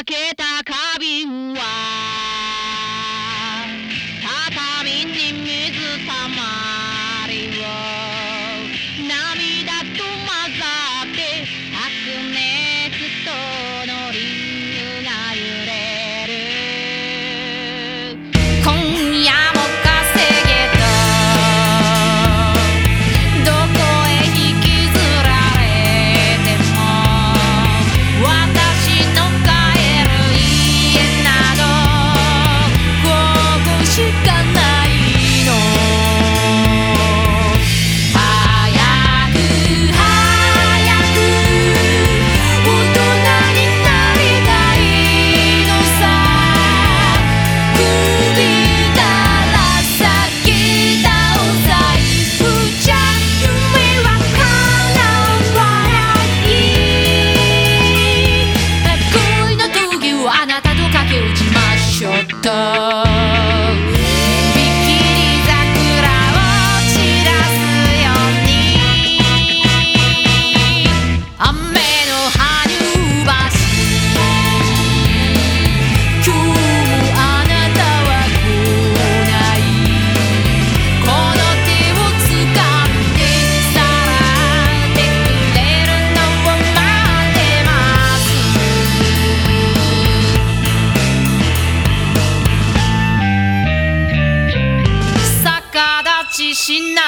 ta 신나